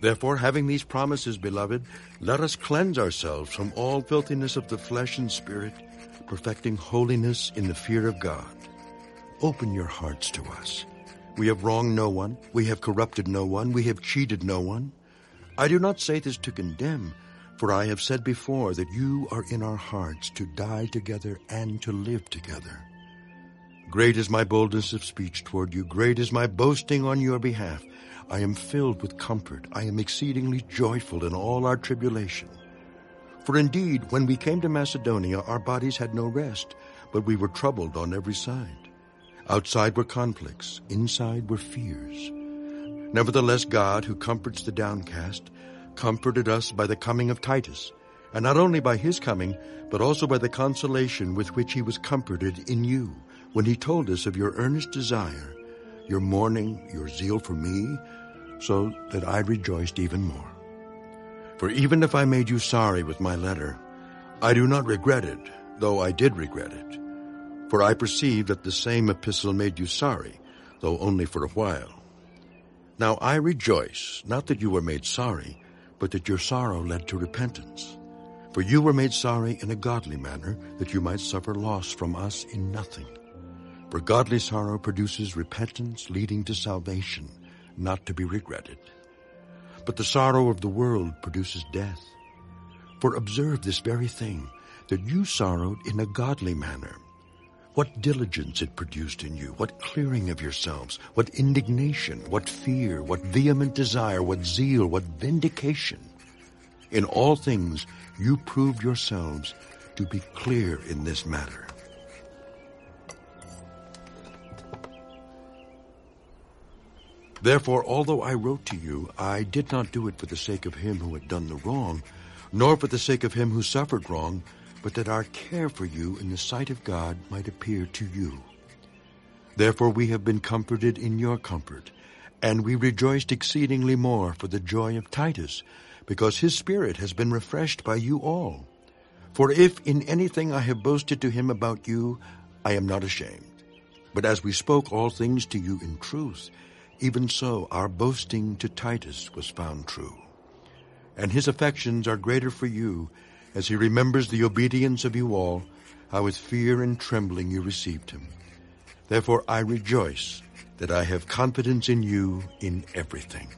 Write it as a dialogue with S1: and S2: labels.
S1: Therefore, having these promises, beloved, let us cleanse ourselves from all filthiness of the flesh and spirit, perfecting holiness in the fear of God. Open your hearts to us. We have wronged no one, we have corrupted no one, we have cheated no one. I do not say this to condemn, for I have said before that you are in our hearts to die together and to live together. Great is my boldness of speech toward you, great is my boasting on your behalf. I am filled with comfort. I am exceedingly joyful in all our tribulation. For indeed, when we came to Macedonia, our bodies had no rest, but we were troubled on every side. Outside were conflicts, inside were fears. Nevertheless, God, who comforts the downcast, comforted us by the coming of Titus, and not only by his coming, but also by the consolation with which he was comforted in you, when he told us of your earnest desire your mourning, your zeal for me, so that I rejoiced even more. For even if I made you sorry with my letter, I do not regret it, though I did regret it. For I perceive that the same epistle made you sorry, though only for a while. Now I rejoice, not that you were made sorry, but that your sorrow led to repentance. For you were made sorry in a godly manner, that you might suffer loss from us in nothing. For godly sorrow produces repentance leading to salvation, not to be regretted. But the sorrow of the world produces death. For observe this very thing, that you sorrowed in a godly manner. What diligence it produced in you, what clearing of yourselves, what indignation, what fear, what vehement desire, what zeal, what vindication. In all things you proved yourselves to be clear in this matter. Therefore, although I wrote to you, I did not do it for the sake of him who had done the wrong, nor for the sake of him who suffered wrong, but that our care for you in the sight of God might appear to you. Therefore we have been comforted in your comfort, and we rejoiced exceedingly more for the joy of Titus, because his spirit has been refreshed by you all. For if in anything I have boasted to him about you, I am not ashamed. But as we spoke all things to you in truth, even so, our boasting to Titus was found true. And his affections are greater for you, as he remembers the obedience of you all, how with fear and trembling you received him. Therefore I rejoice that I have confidence in you in everything.